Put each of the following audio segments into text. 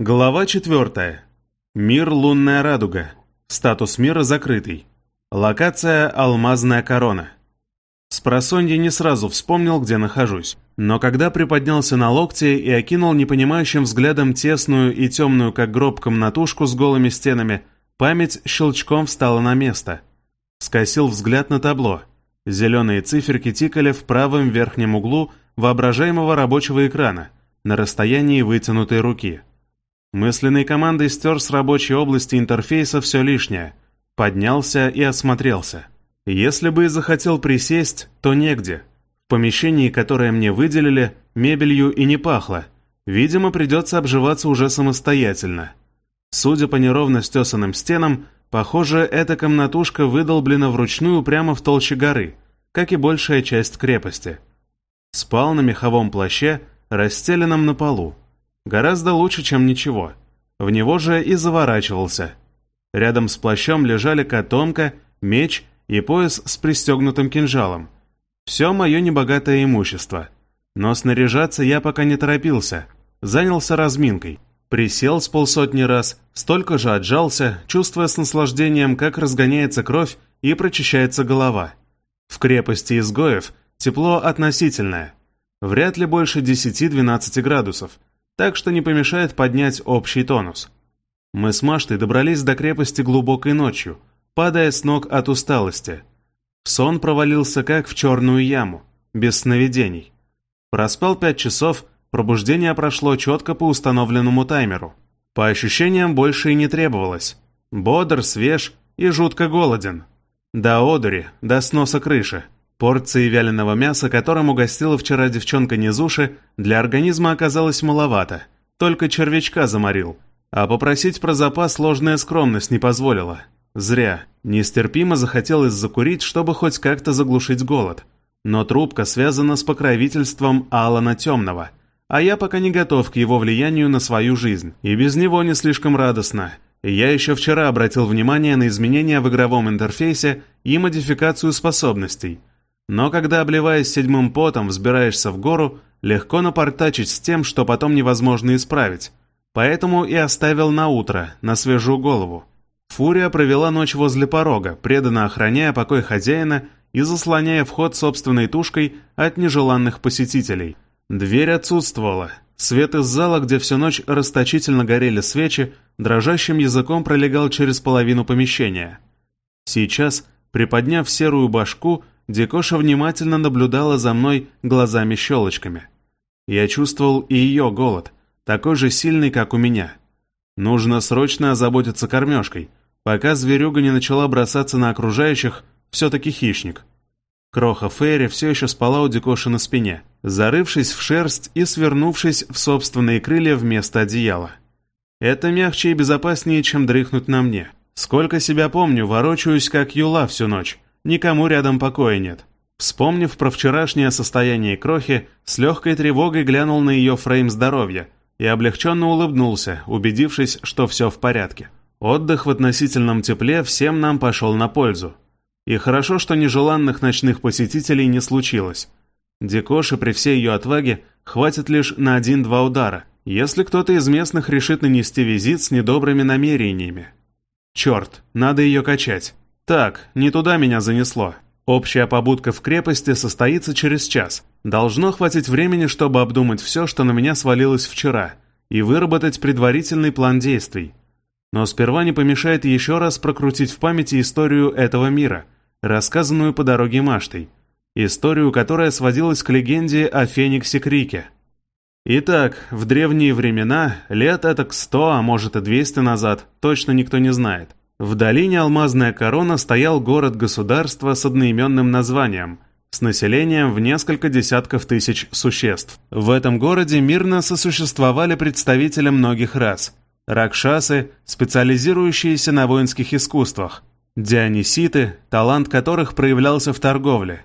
Глава 4. Мир «Лунная радуга». Статус мира закрытый. Локация «Алмазная корона». Спросонья не сразу вспомнил, где нахожусь. Но когда приподнялся на локте и окинул непонимающим взглядом тесную и темную, как гроб, комнатушку с голыми стенами, память щелчком встала на место. Скосил взгляд на табло. Зеленые циферки тикали в правом верхнем углу воображаемого рабочего экрана, на расстоянии вытянутой руки. Мысленной командой стер с рабочей области интерфейса все лишнее. Поднялся и осмотрелся. Если бы и захотел присесть, то негде. В помещении, которое мне выделили, мебелью и не пахло. Видимо, придется обживаться уже самостоятельно. Судя по неровно стесанным стенам, похоже, эта комнатушка выдолблена вручную прямо в толще горы, как и большая часть крепости. Спал на меховом плаще, расстеленном на полу. Гораздо лучше, чем ничего. В него же и заворачивался. Рядом с плащом лежали котомка, меч и пояс с пристегнутым кинжалом. Все мое небогатое имущество. Но снаряжаться я пока не торопился. Занялся разминкой. Присел с полсотни раз, столько же отжался, чувствуя с наслаждением, как разгоняется кровь и прочищается голова. В крепости изгоев тепло относительное. Вряд ли больше 10-12 градусов – так что не помешает поднять общий тонус. Мы с Маштой добрались до крепости глубокой ночью, падая с ног от усталости. Сон провалился как в черную яму, без сновидений. Проспал пять часов, пробуждение прошло четко по установленному таймеру. По ощущениям больше и не требовалось. Бодр, свеж и жутко голоден. До одури, до сноса крыши. Порции вяленого мяса, которым угостила вчера девчонка Низуши, для организма оказалось маловато. Только червячка заморил. А попросить про запас ложная скромность не позволила. Зря. Нестерпимо захотелось закурить, чтобы хоть как-то заглушить голод. Но трубка связана с покровительством Алана Темного. А я пока не готов к его влиянию на свою жизнь. И без него не слишком радостно. Я еще вчера обратил внимание на изменения в игровом интерфейсе и модификацию способностей – но когда, обливаясь седьмым потом, взбираешься в гору, легко напортачить с тем, что потом невозможно исправить. Поэтому и оставил на утро, на свежую голову. Фурия провела ночь возле порога, преданно охраняя покой хозяина и заслоняя вход собственной тушкой от нежеланных посетителей. Дверь отсутствовала. Свет из зала, где всю ночь расточительно горели свечи, дрожащим языком пролегал через половину помещения. Сейчас, приподняв серую башку, Дикоша внимательно наблюдала за мной глазами-щелочками. Я чувствовал и ее голод, такой же сильный, как у меня. Нужно срочно озаботиться кормежкой, пока зверюга не начала бросаться на окружающих, все-таки хищник. Кроха Фейри все еще спала у Дикоши на спине, зарывшись в шерсть и свернувшись в собственные крылья вместо одеяла. Это мягче и безопаснее, чем дрыхнуть на мне. Сколько себя помню, ворочаюсь как юла всю ночь, никому рядом покоя нет. Вспомнив про вчерашнее состояние крохи, с легкой тревогой глянул на ее фрейм здоровья и облегченно улыбнулся, убедившись, что все в порядке. Отдых в относительном тепле всем нам пошел на пользу. И хорошо, что нежеланных ночных посетителей не случилось. Дикоши при всей ее отваге хватит лишь на один-два удара, если кто-то из местных решит нанести визит с недобрыми намерениями. Черт, надо ее качать. Так, не туда меня занесло. Общая побудка в крепости состоится через час. Должно хватить времени, чтобы обдумать все, что на меня свалилось вчера, и выработать предварительный план действий. Но сперва не помешает еще раз прокрутить в памяти историю этого мира, рассказанную по дороге Маштой. Историю, которая сводилась к легенде о Фениксе Крике. Итак, в древние времена, лет это к сто, а может и двести назад, точно никто не знает, в долине Алмазная Корона стоял город-государство с одноименным названием, с населением в несколько десятков тысяч существ. В этом городе мирно сосуществовали представители многих рас. Ракшасы, специализирующиеся на воинских искусствах, диониситы, талант которых проявлялся в торговле,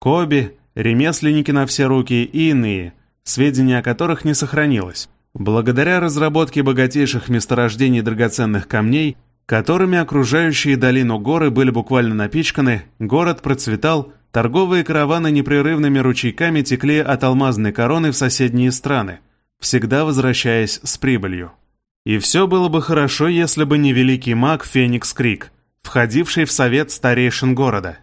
коби, ремесленники на все руки и иные, сведения о которых не сохранилось. Благодаря разработке богатейших месторождений драгоценных камней которыми окружающие долину горы были буквально напичканы, город процветал, торговые караваны непрерывными ручейками текли от алмазной короны в соседние страны, всегда возвращаясь с прибылью. И все было бы хорошо, если бы не великий маг Феникс Крик, входивший в совет старейшин города.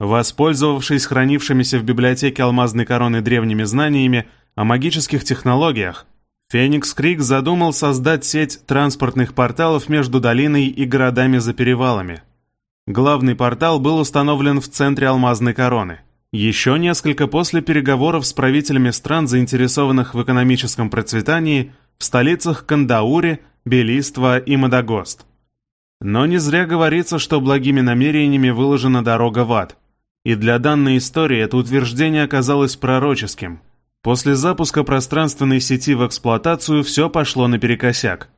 Воспользовавшись хранившимися в библиотеке алмазной короны древними знаниями о магических технологиях, Феникс Крик задумал создать сеть транспортных порталов между долиной и городами за перевалами. Главный портал был установлен в центре алмазной короны. Еще несколько после переговоров с правителями стран, заинтересованных в экономическом процветании, в столицах Кандаури, Белиства и Мадагост. Но не зря говорится, что благими намерениями выложена дорога в ад. И для данной истории это утверждение оказалось пророческим. После запуска пространственной сети в эксплуатацию все пошло наперекосяк.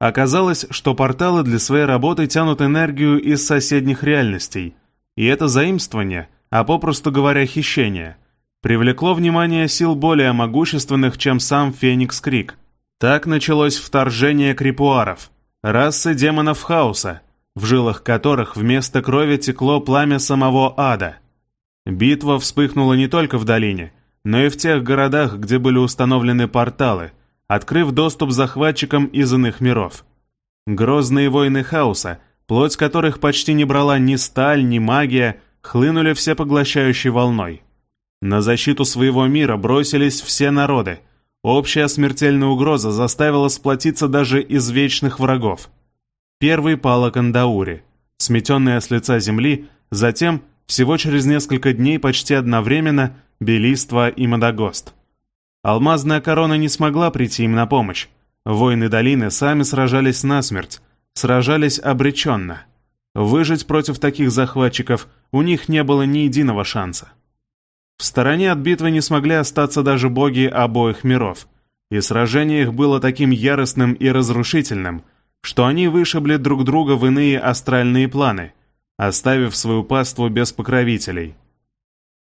Оказалось, что порталы для своей работы тянут энергию из соседних реальностей. И это заимствование, а попросту говоря хищение, привлекло внимание сил более могущественных, чем сам Феникс Крик. Так началось вторжение крипуаров, расы демонов хаоса, в жилах которых вместо крови текло пламя самого ада. Битва вспыхнула не только в долине, но и в тех городах, где были установлены порталы, открыв доступ захватчикам из иных миров. Грозные войны хаоса, плоть которых почти не брала ни сталь, ни магия, хлынули всепоглощающей волной. На защиту своего мира бросились все народы. Общая смертельная угроза заставила сплотиться даже из вечных врагов. Первый пал Акандаури, сметенная с лица земли, затем всего через несколько дней почти одновременно Белиство и Мадагост. Алмазная корона не смогла прийти им на помощь. Воины долины сами сражались насмерть, сражались обреченно. Выжить против таких захватчиков у них не было ни единого шанса. В стороне от битвы не смогли остаться даже боги обоих миров, и сражение их было таким яростным и разрушительным, что они вышибли друг друга в иные астральные планы – оставив свою паству без покровителей.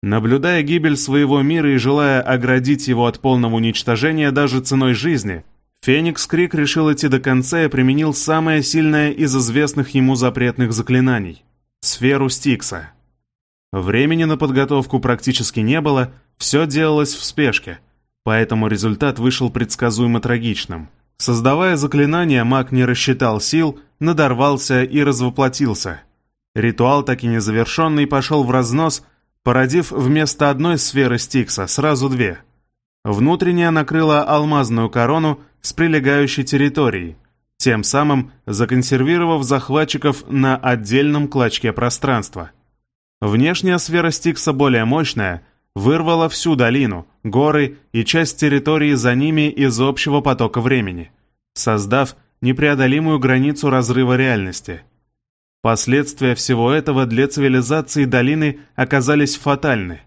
Наблюдая гибель своего мира и желая оградить его от полного уничтожения даже ценой жизни, Феникс Крик решил идти до конца и применил самое сильное из известных ему запретных заклинаний — сферу Стикса. Времени на подготовку практически не было, все делалось в спешке, поэтому результат вышел предсказуемо трагичным. Создавая заклинание, маг не рассчитал сил, надорвался и развоплотился — Ритуал, так и незавершенный, пошел в разнос, породив вместо одной сферы Стикса сразу две. Внутренняя накрыла алмазную корону с прилегающей территорией, тем самым законсервировав захватчиков на отдельном клочке пространства. Внешняя сфера Стикса более мощная, вырвала всю долину, горы и часть территории за ними из общего потока времени, создав непреодолимую границу разрыва реальности – Последствия всего этого для цивилизации долины оказались фатальны.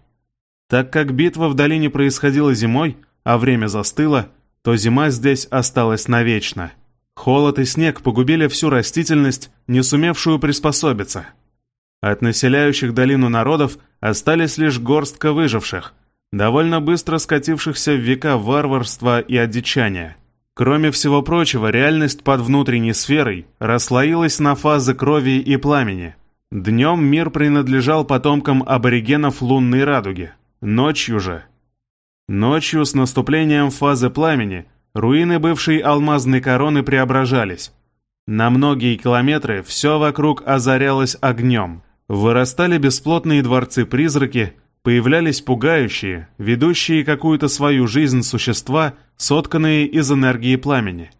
Так как битва в долине происходила зимой, а время застыло, то зима здесь осталась навечно. Холод и снег погубили всю растительность, не сумевшую приспособиться. От населяющих долину народов остались лишь горстка выживших, довольно быстро скатившихся в века варварства и одичания. Кроме всего прочего, реальность под внутренней сферой расслоилась на фазы крови и пламени. Днем мир принадлежал потомкам аборигенов лунной радуги, ночью же. Ночью с наступлением фазы пламени руины бывшей алмазной короны преображались. На многие километры все вокруг озарялось огнем. Вырастали бесплотные дворцы-призраки, появлялись пугающие, ведущие какую-то свою жизнь существа, сотканные из энергии пламени.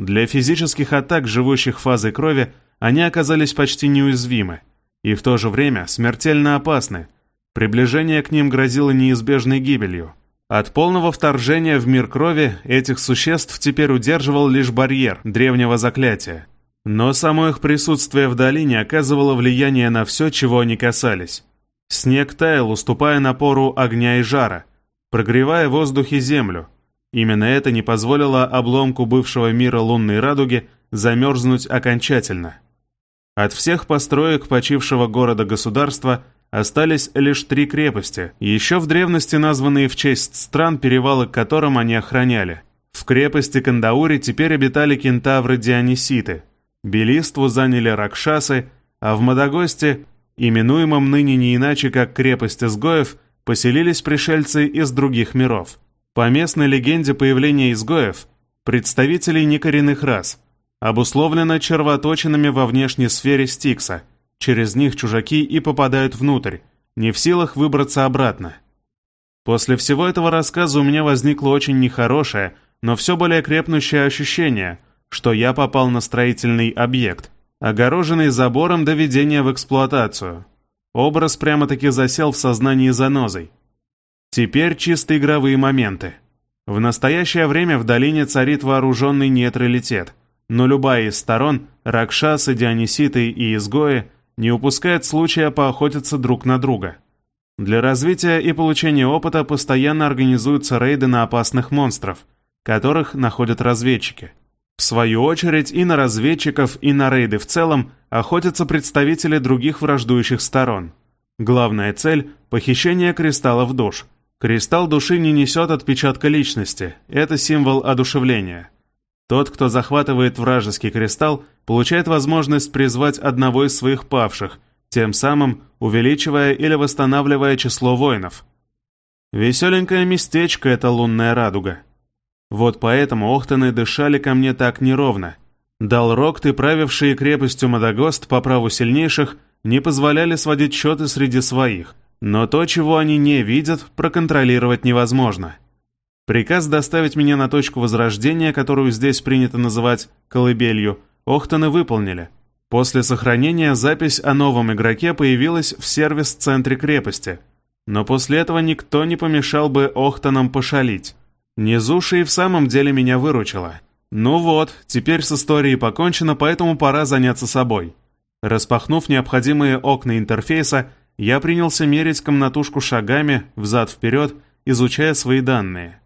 Для физических атак, живущих фазой крови, они оказались почти неуязвимы, и в то же время смертельно опасны. Приближение к ним грозило неизбежной гибелью. От полного вторжения в мир крови этих существ теперь удерживал лишь барьер древнего заклятия. Но само их присутствие в долине оказывало влияние на все, чего они касались. Снег таял, уступая напору огня и жара, прогревая в воздухе землю. Именно это не позволило обломку бывшего мира лунной радуги замерзнуть окончательно. От всех построек почившего города-государства остались лишь три крепости, еще в древности названные в честь стран, перевалы к которым они охраняли. В крепости Кандаури теперь обитали кентавры-диониситы, Белиству заняли Ракшасы, а в Мадагосте именуемом ныне не иначе как крепость изгоев, поселились пришельцы из других миров. По местной легенде появления изгоев, представителей некоренных рас, обусловлено червоточинами во внешней сфере Стикса. Через них чужаки и попадают внутрь, не в силах выбраться обратно. После всего этого рассказа у меня возникло очень нехорошее, но все более крепнущее ощущение, что я попал на строительный объект, огороженный забором до введения в эксплуатацию. Образ прямо-таки засел в сознании занозой. Теперь чисто игровые моменты. В настоящее время в долине царит вооруженный нейтралитет, но любая из сторон, ракшасы, диониситы и изгои, не упускает случая поохотиться друг на друга. Для развития и получения опыта постоянно организуются рейды на опасных монстров, которых находят разведчики. В свою очередь и на разведчиков, и на рейды в целом охотятся представители других враждующих сторон. Главная цель – похищение кристаллов душ – Кристалл души не несет отпечатка личности, это символ одушевления. Тот, кто захватывает вражеский кристалл, получает возможность призвать одного из своих павших, тем самым увеличивая или восстанавливая число воинов. Веселенькое местечко — это лунная радуга. Вот поэтому Охтаны дышали ко мне так неровно. Далрокты, правившие крепостью Мадагост по праву сильнейших, не позволяли сводить счеты среди своих — но то, чего они не видят, проконтролировать невозможно. Приказ доставить меня на точку возрождения, которую здесь принято называть «колыбелью», Охтаны выполнили. После сохранения запись о новом игроке появилась в сервис-центре крепости. Но после этого никто не помешал бы Охтанам пошалить. Низуша и в самом деле меня выручила. Ну вот, теперь с историей покончено, поэтому пора заняться собой. Распахнув необходимые окна интерфейса, я принялся мерить комнатушку шагами, взад-вперед, изучая свои данные.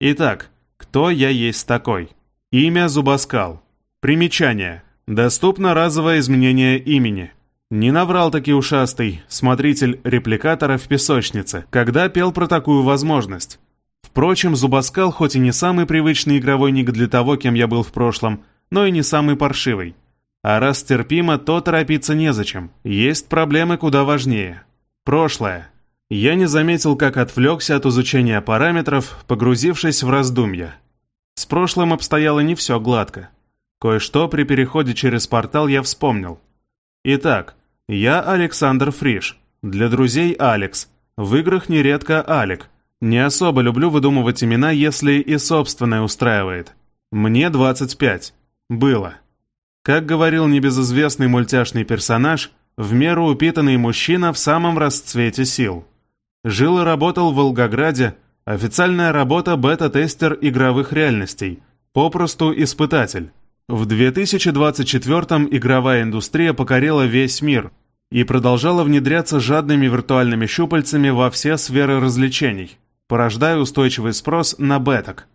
Итак, кто я есть такой? Имя Зубаскал. Примечание. Доступно разовое изменение имени. Не наврал таки ушастый, смотритель репликатора в песочнице, когда пел про такую возможность. Впрочем, Зубаскал хоть и не самый привычный игровой ник для того, кем я был в прошлом, но и не самый паршивый. А раз терпимо, то торопиться незачем. Есть проблемы куда важнее. Прошлое. Я не заметил, как отвлекся от изучения параметров, погрузившись в раздумья. С прошлым обстояло не все гладко. Кое-что при переходе через портал я вспомнил. Итак, я Александр Фриш. Для друзей Алекс. В играх нередко Алек. Не особо люблю выдумывать имена, если и собственное устраивает. Мне 25. Было. Как говорил небезызвестный мультяшный персонаж, в меру упитанный мужчина в самом расцвете сил. Жил и работал в Волгограде, официальная работа бета-тестер игровых реальностей, попросту испытатель. В 2024-м игровая индустрия покорила весь мир и продолжала внедряться жадными виртуальными щупальцами во все сферы развлечений, порождая устойчивый спрос на беток.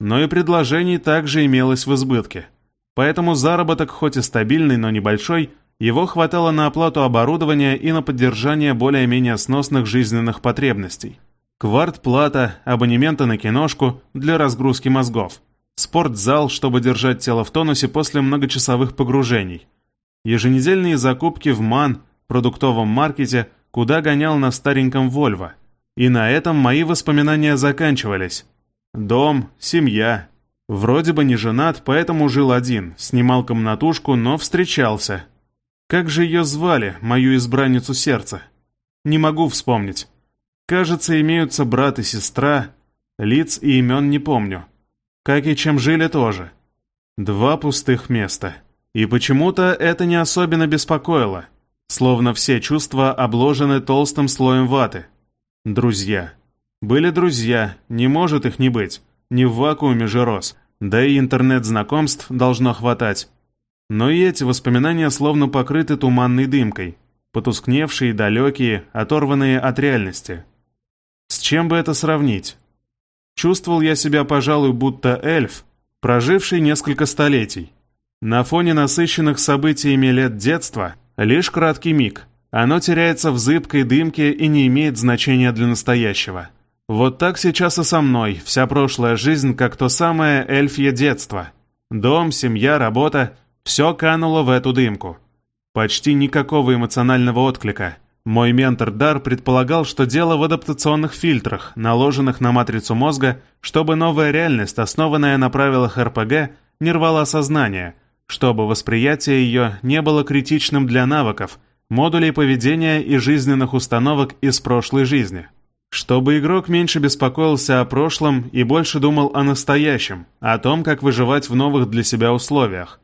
Но и предложений также имелось в избытке – Поэтому заработок, хоть и стабильный, но небольшой, его хватало на оплату оборудования и на поддержание более-менее сносных жизненных потребностей. Квартплата, абонементы на киношку для разгрузки мозгов, спортзал, чтобы держать тело в тонусе после многочасовых погружений, еженедельные закупки в МАН, продуктовом маркете, куда гонял на стареньком Вольво. И на этом мои воспоминания заканчивались. Дом, семья, Вроде бы не женат, поэтому жил один, снимал комнатушку, но встречался. Как же ее звали, мою избранницу сердца? Не могу вспомнить. Кажется, имеются брат и сестра, лиц и имен не помню. Как и чем жили тоже. Два пустых места. И почему-то это не особенно беспокоило, словно все чувства обложены толстым слоем ваты. Друзья. Были друзья, не может их не быть. Не в вакууме же рос. Да и интернет-знакомств должно хватать. Но и эти воспоминания словно покрыты туманной дымкой, потускневшие, далекие, оторванные от реальности. С чем бы это сравнить? Чувствовал я себя, пожалуй, будто эльф, проживший несколько столетий. На фоне насыщенных событиями лет детства лишь краткий миг. Оно теряется в зыбкой дымке и не имеет значения для настоящего. Вот так сейчас и со мной, вся прошлая жизнь, как то самое эльфье детство. Дом, семья, работа — все кануло в эту дымку. Почти никакого эмоционального отклика. Мой ментор Дар предполагал, что дело в адаптационных фильтрах, наложенных на матрицу мозга, чтобы новая реальность, основанная на правилах РПГ, не рвала сознание, чтобы восприятие ее не было критичным для навыков, модулей поведения и жизненных установок из прошлой жизни. Чтобы игрок меньше беспокоился о прошлом и больше думал о настоящем, о том, как выживать в новых для себя условиях.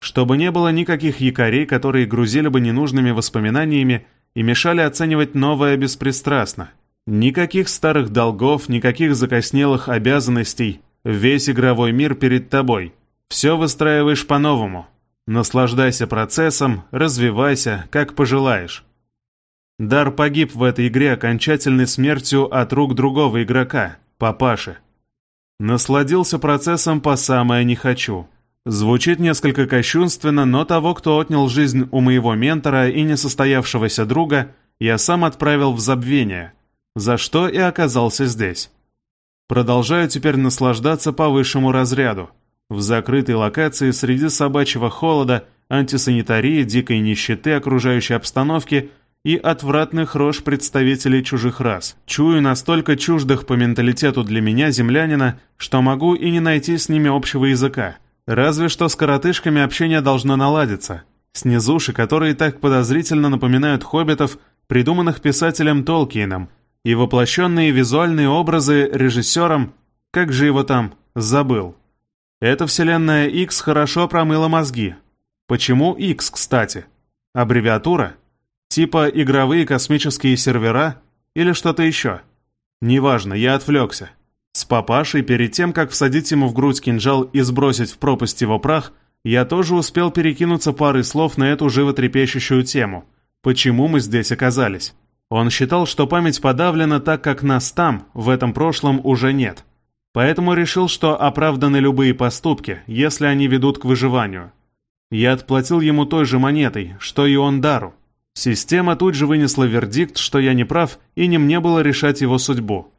Чтобы не было никаких якорей, которые грузили бы ненужными воспоминаниями и мешали оценивать новое беспристрастно. Никаких старых долгов, никаких закоснелых обязанностей. Весь игровой мир перед тобой. Все выстраиваешь по-новому. Наслаждайся процессом, развивайся, как пожелаешь. Дар погиб в этой игре окончательной смертью от рук другого игрока, папаши. Насладился процессом по самое не хочу. Звучит несколько кощунственно, но того, кто отнял жизнь у моего ментора и несостоявшегося друга, я сам отправил в забвение, за что и оказался здесь. Продолжаю теперь наслаждаться по высшему разряду. В закрытой локации среди собачьего холода, антисанитарии, дикой нищеты окружающей обстановки и отвратных рож представителей чужих рас. Чую настолько чуждых по менталитету для меня землянина, что могу и не найти с ними общего языка. Разве что с коротышками общение должно наладиться. Снизуши, которые так подозрительно напоминают хоббитов, придуманных писателем Толкиеном, и воплощенные визуальные образы режиссером, как же его там, забыл. Эта вселенная X хорошо промыла мозги. Почему X, кстати? Аббревиатура? Типа игровые космические сервера или что-то еще? Неважно, я отвлекся. С папашей, перед тем, как всадить ему в грудь кинжал и сбросить в пропасть его прах, я тоже успел перекинуться парой слов на эту животрепещущую тему. Почему мы здесь оказались? Он считал, что память подавлена так, как нас там, в этом прошлом, уже нет. Поэтому решил, что оправданы любые поступки, если они ведут к выживанию. Я отплатил ему той же монетой, что и он дару. Система тут же вынесла вердикт, что я не прав, и не мне было решать его судьбу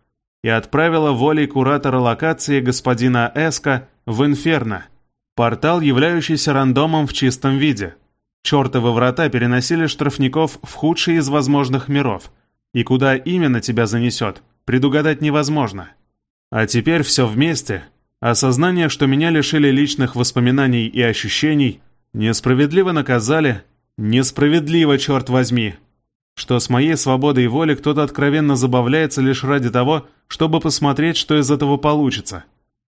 и отправила волей куратора локации господина Эска в Инферно, портал, являющийся рандомом в чистом виде. Чертовы врата переносили штрафников в худший из возможных миров, и куда именно тебя занесет, предугадать невозможно. А теперь все вместе, осознание, что меня лишили личных воспоминаний и ощущений, несправедливо наказали, несправедливо, черт возьми, что с моей свободой воли кто-то откровенно забавляется лишь ради того, чтобы посмотреть, что из этого получится.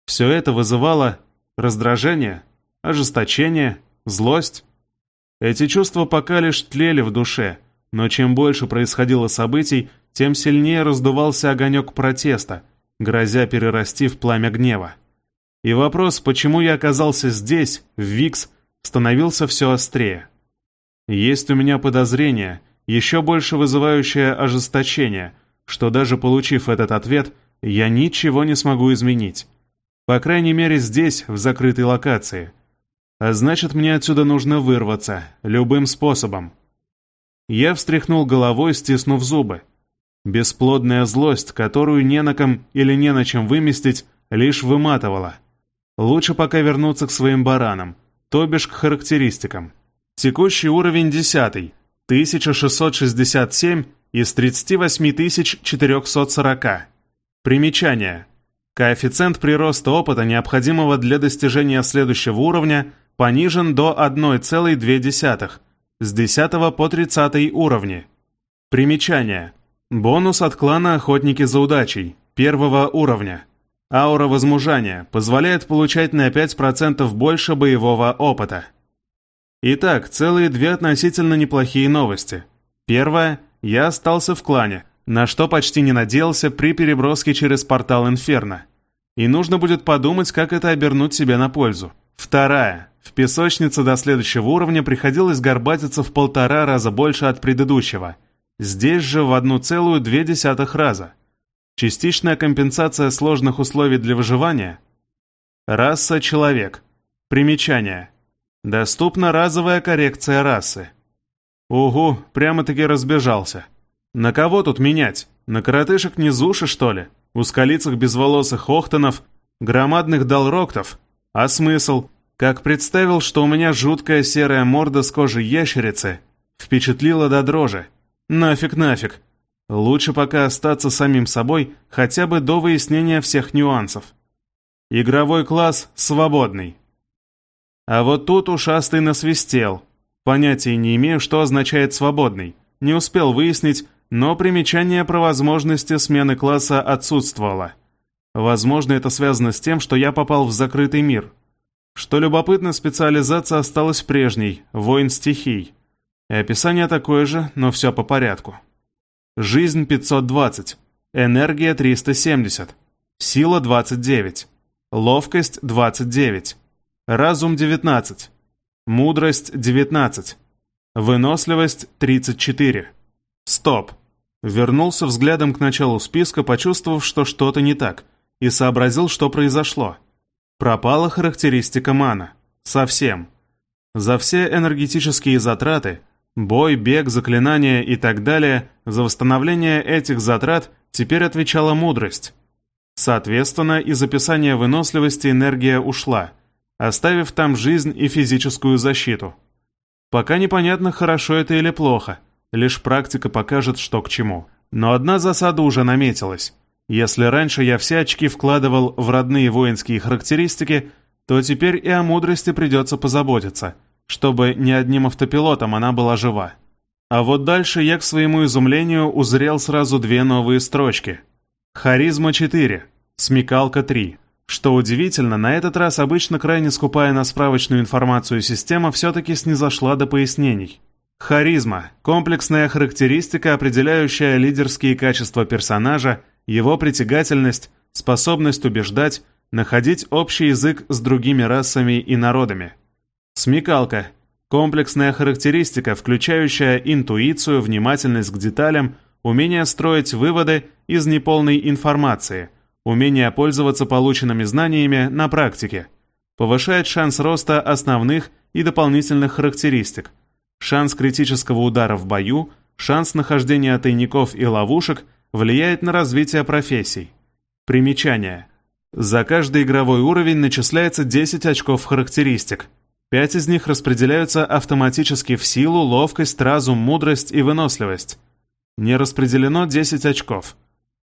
Все это вызывало раздражение, ожесточение, злость. Эти чувства пока лишь тлели в душе, но чем больше происходило событий, тем сильнее раздувался огонек протеста, грозя перерасти в пламя гнева. И вопрос, почему я оказался здесь, в Викс, становился все острее. Есть у меня подозрение – еще больше вызывающее ожесточение, что даже получив этот ответ, я ничего не смогу изменить. По крайней мере здесь, в закрытой локации. А значит, мне отсюда нужно вырваться, любым способом. Я встряхнул головой, стиснув зубы. Бесплодная злость, которую не на ком или не на чем выместить, лишь выматывала. Лучше пока вернуться к своим баранам, то бишь к характеристикам. Текущий уровень десятый, 1667 из 38440. Примечание. Коэффициент прироста опыта, необходимого для достижения следующего уровня, понижен до 1,2 с 10 по 30 уровни. Примечание. Бонус от клана «Охотники за удачей» первого уровня. Аура возмужания позволяет получать на 5% больше боевого опыта. Итак, целые две относительно неплохие новости. Первая – я остался в клане, на что почти не надеялся при переброске через портал Инферно. И нужно будет подумать, как это обернуть себе на пользу. Вторая – в песочнице до следующего уровня приходилось горбатиться в полтора раза больше от предыдущего. Здесь же в одну целую две десятых раза. Частичная компенсация сложных условий для выживания. Раса – человек. Примечание – Доступна разовая коррекция расы. Угу, прямо-таки разбежался. На кого тут менять? На коротышек низуши, что ли? Ускалицах безволосых охтонов? Громадных долроктов? А смысл? Как представил, что у меня жуткая серая морда с кожей ящерицы, впечатлила до дрожи. Нафиг, нафиг. Лучше пока остаться самим собой, хотя бы до выяснения всех нюансов. Игровой класс свободный. А вот тут ушастый насвистел. Понятия не имею, что означает «свободный». Не успел выяснить, но примечание про возможности смены класса отсутствовало. Возможно, это связано с тем, что я попал в закрытый мир. Что любопытно, специализация осталась прежней – воин стихий. И описание такое же, но все по порядку. Жизнь 520, энергия 370, сила 29, ловкость 29, разум 19, мудрость 19, выносливость 34. Стоп. Вернулся взглядом к началу списка, почувствовав, что что-то не так, и сообразил, что произошло. Пропала характеристика мана. Совсем. За все энергетические затраты, бой, бег, заклинания и так далее, за восстановление этих затрат теперь отвечала мудрость. Соответственно, из описания выносливости энергия ушла, оставив там жизнь и физическую защиту. Пока непонятно, хорошо это или плохо – Лишь практика покажет, что к чему. Но одна засада уже наметилась. Если раньше я все очки вкладывал в родные воинские характеристики, то теперь и о мудрости придется позаботиться, чтобы ни одним автопилотом она была жива. А вот дальше я, к своему изумлению, узрел сразу две новые строчки. Харизма 4, смекалка 3. Что удивительно, на этот раз обычно крайне скупая на справочную информацию система все-таки снизошла до пояснений. Харизма – комплексная характеристика, определяющая лидерские качества персонажа, его притягательность, способность убеждать, находить общий язык с другими расами и народами. Смекалка – комплексная характеристика, включающая интуицию, внимательность к деталям, умение строить выводы из неполной информации, умение пользоваться полученными знаниями на практике, повышает шанс роста основных и дополнительных характеристик – Шанс критического удара в бою, шанс нахождения тайников и ловушек влияет на развитие профессий. Примечание. За каждый игровой уровень начисляется 10 очков характеристик. 5 из них распределяются автоматически в силу, ловкость, разум, мудрость и выносливость. Не распределено 10 очков.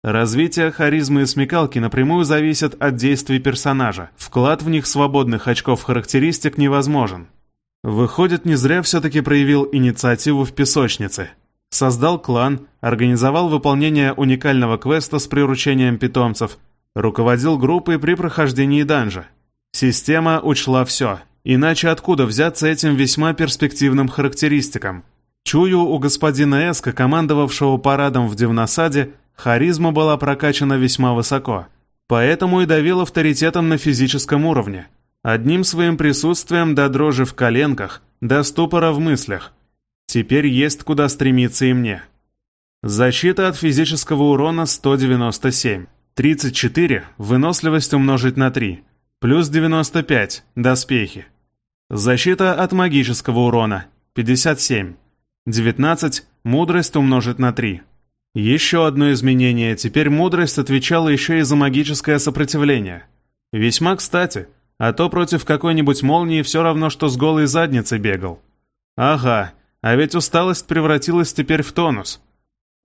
Развитие харизмы и смекалки напрямую зависит от действий персонажа. Вклад в них свободных очков характеристик невозможен. Выходит, не зря все-таки проявил инициативу в песочнице. Создал клан, организовал выполнение уникального квеста с приручением питомцев, руководил группой при прохождении данжа. Система учла все, иначе откуда взяться этим весьма перспективным характеристикам? Чую, у господина Эска, командовавшего парадом в Дивносаде, харизма была прокачана весьма высоко, поэтому и давил авторитетом на физическом уровне – Одним своим присутствием до дрожи в коленках, до ступора в мыслях. Теперь есть куда стремиться и мне. Защита от физического урона 197. 34, выносливость умножить на 3. Плюс 95, доспехи. Защита от магического урона 57. 19, мудрость умножить на 3. Еще одно изменение, теперь мудрость отвечала еще и за магическое сопротивление. Весьма кстати – а то против какой-нибудь молнии все равно, что с голой задницей бегал. Ага, а ведь усталость превратилась теперь в тонус.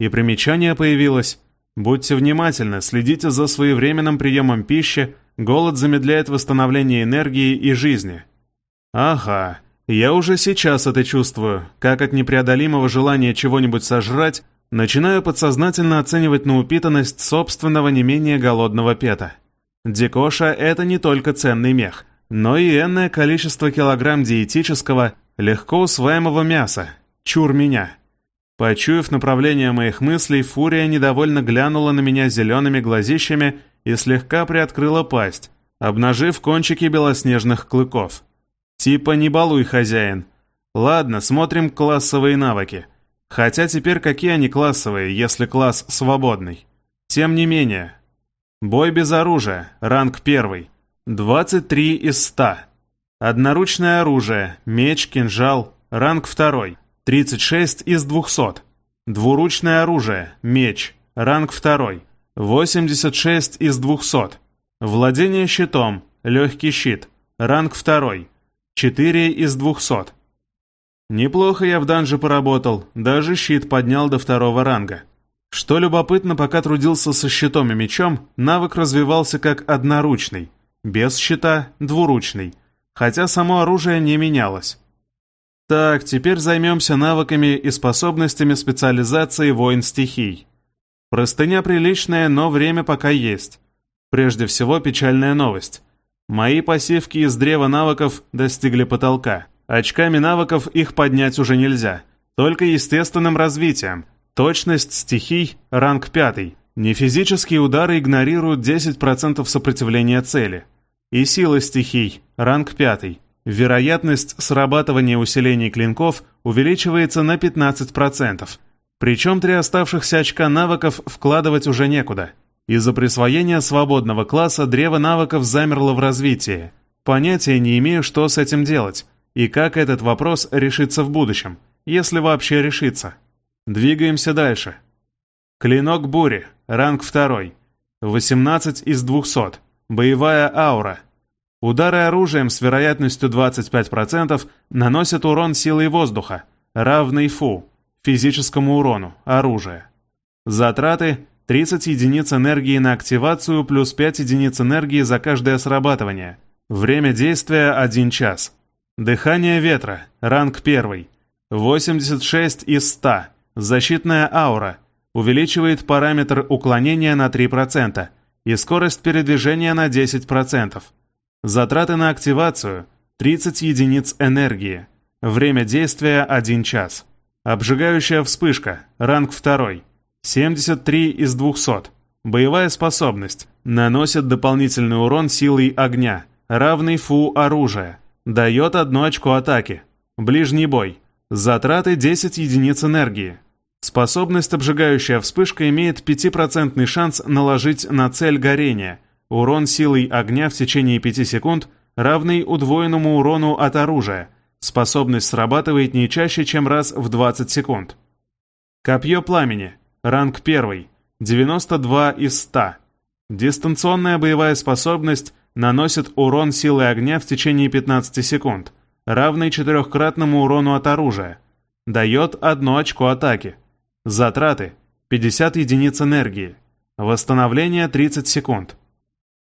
И примечание появилось. Будьте внимательны, следите за своевременным приемом пищи, голод замедляет восстановление энергии и жизни. Ага, я уже сейчас это чувствую, как от непреодолимого желания чего-нибудь сожрать, начинаю подсознательно оценивать на упитанность собственного не менее голодного пета. Дикоша – это не только ценный мех, но и энное количество килограмм диетического, легко усваиваемого мяса. Чур меня. Почуяв направление моих мыслей, Фурия недовольно глянула на меня зелеными глазищами и слегка приоткрыла пасть, обнажив кончики белоснежных клыков. Типа не балуй, хозяин. Ладно, смотрим классовые навыки. Хотя теперь какие они классовые, если класс свободный? Тем не менее, Бой без оружия, ранг 1. 23 из 100. Одноручное оружие, меч, кинжал, ранг 2. 36 из 200. Двуручное оружие, меч, ранг 2. 86 из 200. Владение щитом, легкий щит, ранг 2. 4 из 200. Неплохо я в данже поработал, даже щит поднял до второго ранга. Что любопытно, пока трудился со щитом и мечом, навык развивался как одноручный, без щита – двуручный. хотя само оружие не менялось. Так, теперь займемся навыками и способностями специализации воин стихий. Простыня приличная, но время пока есть. Прежде всего, печальная новость. Мои пассивки из древа навыков достигли потолка. Очками навыков их поднять уже нельзя. Только естественным развитием. Точность стихий – ранг 5. Нефизические удары игнорируют 10% сопротивления цели. И сила стихий – ранг 5. Вероятность срабатывания усилений клинков увеличивается на 15%. Причем три оставшихся очка навыков вкладывать уже некуда. Из-за присвоения свободного класса древо навыков замерло в развитии. Понятия не имею, что с этим делать, и как этот вопрос решится в будущем, если вообще решится. Двигаемся дальше. Клинок бури, ранг 2. 18 из 200. Боевая аура. Удары оружием с вероятностью 25% наносят урон силой воздуха, равный фу, физическому урону, оружия. Затраты 30 единиц энергии на активацию плюс 5 единиц энергии за каждое срабатывание. Время действия 1 час. Дыхание ветра, ранг 1. 86 из 100. Защитная аура. Увеличивает параметр уклонения на 3% и скорость передвижения на 10%. Затраты на активацию – 30 единиц энергии. Время действия – 1 час. Обжигающая вспышка, ранг 2. 73 из 200. Боевая способность. Наносит дополнительный урон силой огня, равный фу оружия. Дает одно очко атаки. Ближний бой. Затраты 10 единиц энергии. Способность обжигающая вспышка имеет 5% шанс наложить на цель горение – Урон силой огня в течение 5 секунд равный удвоенному урону от оружия. Способность срабатывает не чаще, чем раз в 20 секунд. Копье пламени. Ранг 1. 92 из 100. Дистанционная боевая способность наносит урон силой огня в течение 15 секунд, равный четырехкратному урону от оружия. Дает одно очко атаки. Затраты 50 единиц энергии. Восстановление 30 секунд.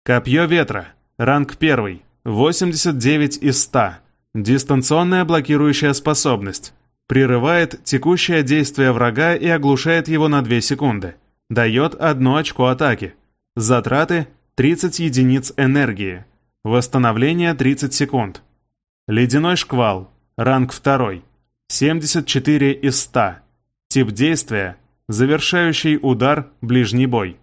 Копье ветра. Ранг 1. 89 из 100. Дистанционная блокирующая способность. Прерывает текущее действие врага и оглушает его на 2 секунды. Дает одно очко атаки. Затраты 30 единиц энергии. Восстановление 30 секунд. Ледяной шквал. Ранг 2. 74 из 100. Тип действия. Завершающий удар, ближний бой.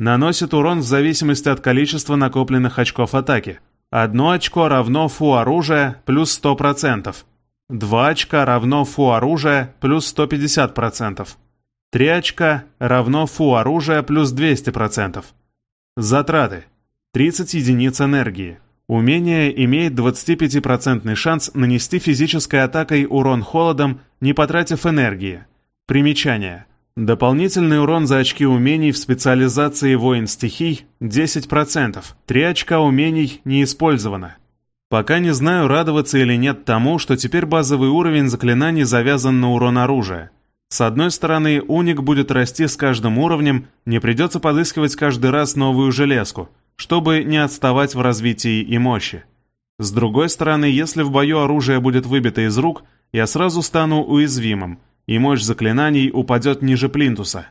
Наносит урон в зависимости от количества накопленных очков атаки. Одно очко равно фу оружия плюс 100%. Два очка равно фу оружия плюс 150%. Три очка равно фу оружия плюс 200%. Затраты. 30 единиц энергии. Умение имеет 25% шанс нанести физической атакой урон холодом, не потратив энергии. Примечание. Дополнительный урон за очки умений в специализации воин стихий 10%. Три очка умений не использовано. Пока не знаю, радоваться или нет тому, что теперь базовый уровень заклинаний завязан на урон оружия. С одной стороны, уник будет расти с каждым уровнем, не придется подыскивать каждый раз новую железку, чтобы не отставать в развитии и мощи. С другой стороны, если в бою оружие будет выбито из рук, я сразу стану уязвимым – и мощь заклинаний упадет ниже плинтуса.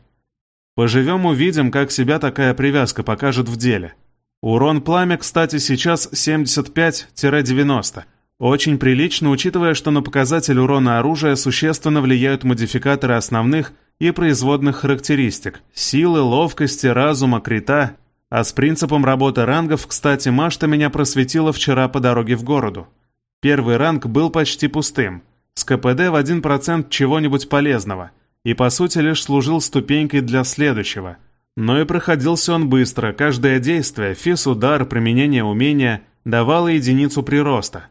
Поживем увидим, как себя такая привязка покажет в деле. Урон пламя, кстати, сейчас 75-90. Очень прилично, учитывая, что на показатель урона оружия существенно влияют модификаторы основных и производных характеристик – силы, ловкости, разума, крита. А с принципом работы рангов, кстати, Машта меня просветила вчера по дороге в городу. Первый ранг был почти пустым – с КПД в 1% чего-нибудь полезного, и по сути лишь служил ступенькой для следующего. Но и проходился он быстро, каждое действие, физ-удар, применение умения давало единицу прироста.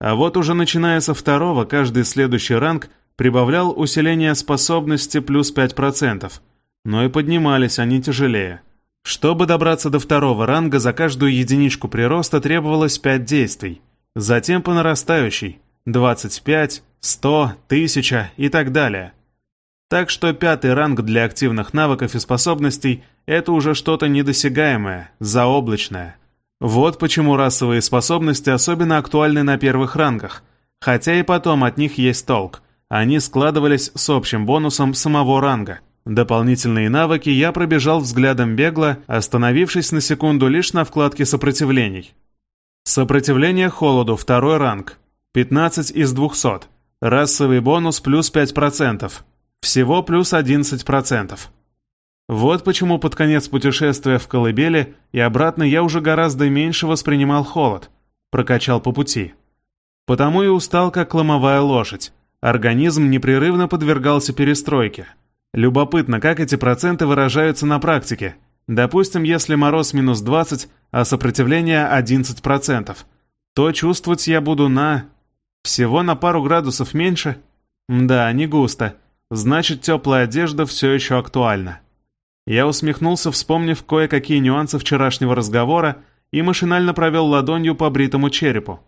А вот уже начиная со второго, каждый следующий ранг прибавлял усиление способности плюс 5%, но и поднимались они тяжелее. Чтобы добраться до второго ранга, за каждую единичку прироста требовалось 5 действий, затем по нарастающей – 25, 100, 1000 и так далее. Так что пятый ранг для активных навыков и способностей – это уже что-то недосягаемое, заоблачное. Вот почему расовые способности особенно актуальны на первых рангах, хотя и потом от них есть толк. Они складывались с общим бонусом самого ранга. Дополнительные навыки я пробежал взглядом бегло, остановившись на секунду лишь на вкладке сопротивлений. Сопротивление холоду, второй ранг. 15 из 200. Расовый бонус плюс 5%. Всего плюс 11%. Вот почему под конец путешествия в колыбели и обратно я уже гораздо меньше воспринимал холод. Прокачал по пути. Потому и устал, как ломовая лошадь. Организм непрерывно подвергался перестройке. Любопытно, как эти проценты выражаются на практике. Допустим, если мороз минус 20, а сопротивление 11%, то чувствовать я буду на... Всего на пару градусов меньше? Да, не густо. Значит, теплая одежда все еще актуальна. Я усмехнулся, вспомнив кое-какие нюансы вчерашнего разговора, и машинально провел ладонью по бритому черепу.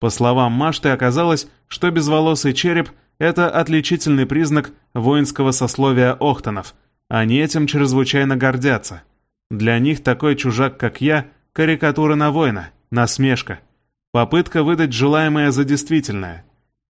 По словам Машты, оказалось, что безволосый череп – это отличительный признак воинского сословия Охтонов. Они этим чрезвычайно гордятся. Для них такой чужак, как я, карикатура на воина, насмешка. Попытка выдать желаемое за действительное.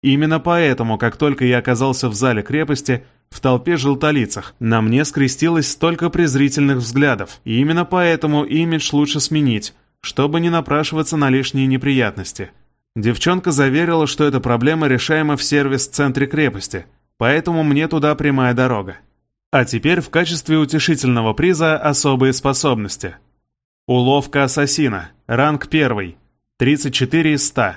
Именно поэтому, как только я оказался в зале крепости, в толпе желтолицах, на мне скрестилось столько презрительных взглядов, и именно поэтому имидж лучше сменить, чтобы не напрашиваться на лишние неприятности. Девчонка заверила, что эта проблема решаема в сервис-центре крепости, поэтому мне туда прямая дорога. А теперь в качестве утешительного приза особые способности. Уловка ассасина, ранг 1, 34 из 100.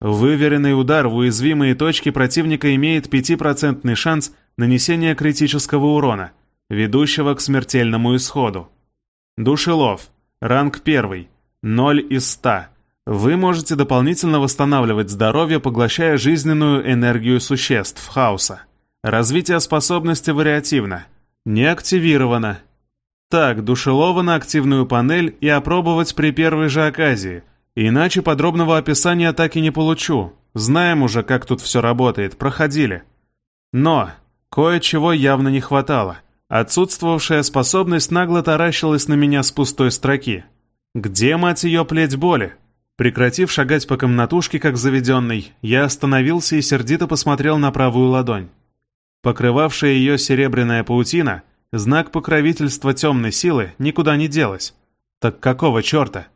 Выверенный удар в уязвимые точки противника имеет 5% шанс нанесения критического урона, ведущего к смертельному исходу. Душелов. Ранг 1. 0 из 100. Вы можете дополнительно восстанавливать здоровье, поглощая жизненную энергию существ хаоса. Развитие способности вариативно. Не активировано. Так, Душелова на активную панель и опробовать при первой же оказии – Иначе подробного описания так и не получу. Знаем уже, как тут все работает, проходили. Но кое-чего явно не хватало. Отсутствовавшая способность нагло таращилась на меня с пустой строки. Где, мать ее, плеть боли? Прекратив шагать по комнатушке, как заведенный, я остановился и сердито посмотрел на правую ладонь. Покрывавшая ее серебряная паутина, знак покровительства темной силы, никуда не делась. Так какого черта?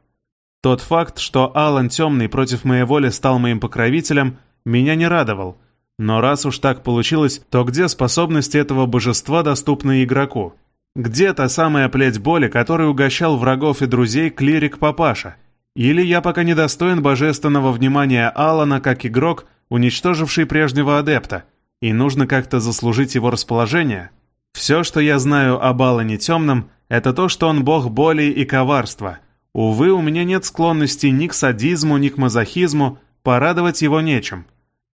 Тот факт, что Алан Темный против моей воли стал моим покровителем, меня не радовал. Но раз уж так получилось, то где способности этого божества доступны игроку? Где та самая плеть боли, которой угощал врагов и друзей клирик-папаша? Или я пока не достоин божественного внимания Алана как игрок, уничтоживший прежнего адепта, и нужно как-то заслужить его расположение? Все, что я знаю об Алане Темном, это то, что он бог боли и коварства — Увы, у меня нет склонности ни к садизму, ни к мазохизму, порадовать его нечем.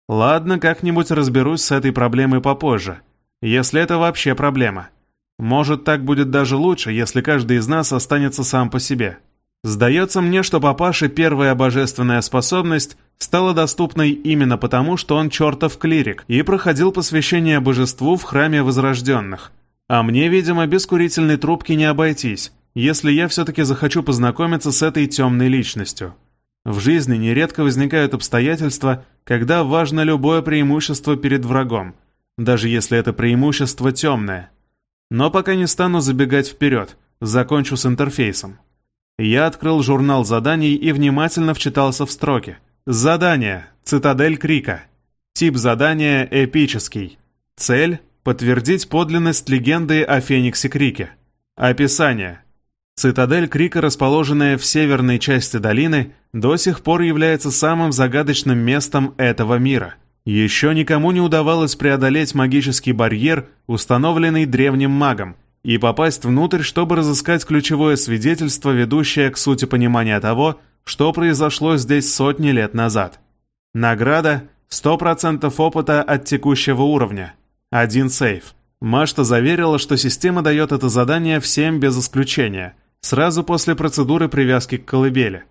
Ладно, как-нибудь разберусь с этой проблемой попозже, если это вообще проблема. Может, так будет даже лучше, если каждый из нас останется сам по себе. Сдается мне, что папаше первая божественная способность стала доступной именно потому, что он чертов клирик и проходил посвящение божеству в храме возрожденных. А мне, видимо, без курительной трубки не обойтись если я все-таки захочу познакомиться с этой темной личностью. В жизни нередко возникают обстоятельства, когда важно любое преимущество перед врагом, даже если это преимущество темное. Но пока не стану забегать вперед, закончу с интерфейсом. Я открыл журнал заданий и внимательно вчитался в строки. Задание. Цитадель Крика. Тип задания эпический. Цель – подтвердить подлинность легенды о Фениксе Крике. Описание. Цитадель Крика, расположенная в северной части долины, до сих пор является самым загадочным местом этого мира. Еще никому не удавалось преодолеть магический барьер, установленный древним магом, и попасть внутрь, чтобы разыскать ключевое свидетельство, ведущее к сути понимания того, что произошло здесь сотни лет назад. Награда – 100% опыта от текущего уровня. Один сейф. Машта заверила, что система дает это задание всем без исключения – сразу после процедуры привязки к колыбели.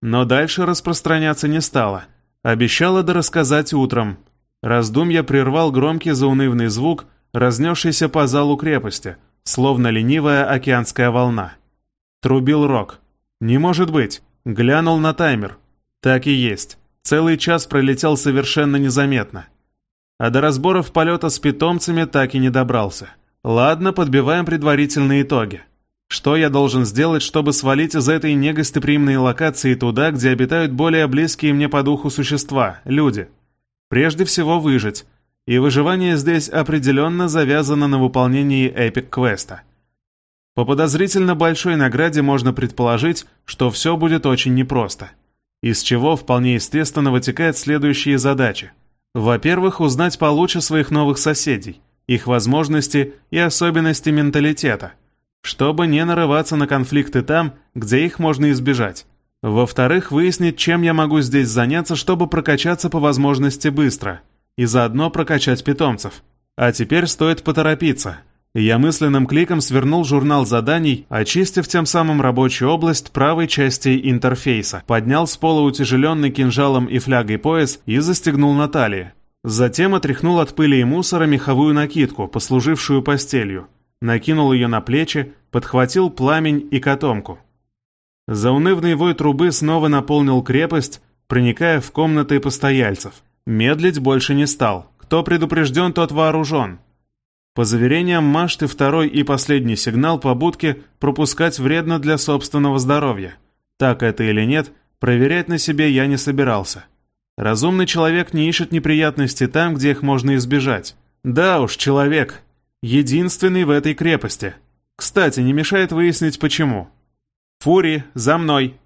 Но дальше распространяться не стала. Обещала дорассказать утром. Раздумья прервал громкий заунывный звук, разнесшийся по залу крепости, словно ленивая океанская волна. Трубил рог. «Не может быть! Глянул на таймер. Так и есть. Целый час пролетел совершенно незаметно. А до разборов полета с питомцами так и не добрался. Ладно, подбиваем предварительные итоги. Что я должен сделать, чтобы свалить из этой негостеприимной локации туда, где обитают более близкие мне по духу существа, люди? Прежде всего выжить. И выживание здесь определенно завязано на выполнении эпик-квеста. По подозрительно большой награде можно предположить, что все будет очень непросто. Из чего вполне естественно вытекают следующие задачи. Во-первых, узнать получше своих новых соседей, их возможности и особенности менталитета – чтобы не нарываться на конфликты там, где их можно избежать. Во-вторых, выяснить, чем я могу здесь заняться, чтобы прокачаться по возможности быстро, и заодно прокачать питомцев. А теперь стоит поторопиться. Я мысленным кликом свернул журнал заданий, очистив тем самым рабочую область правой части интерфейса, поднял с пола утяжеленный кинжалом и флягой пояс и застегнул на талии. Затем отряхнул от пыли и мусора меховую накидку, послужившую постелью накинул ее на плечи, подхватил пламень и котомку. Заунывный вой трубы снова наполнил крепость, проникая в комнаты постояльцев. Медлить больше не стал. Кто предупрежден, тот вооружен. По заверениям Машты, второй и последний сигнал по будке пропускать вредно для собственного здоровья. Так это или нет, проверять на себе я не собирался. Разумный человек не ищет неприятности там, где их можно избежать. Да уж, человек, Единственный в этой крепости. Кстати, не мешает выяснить почему. «Фури, за мной!»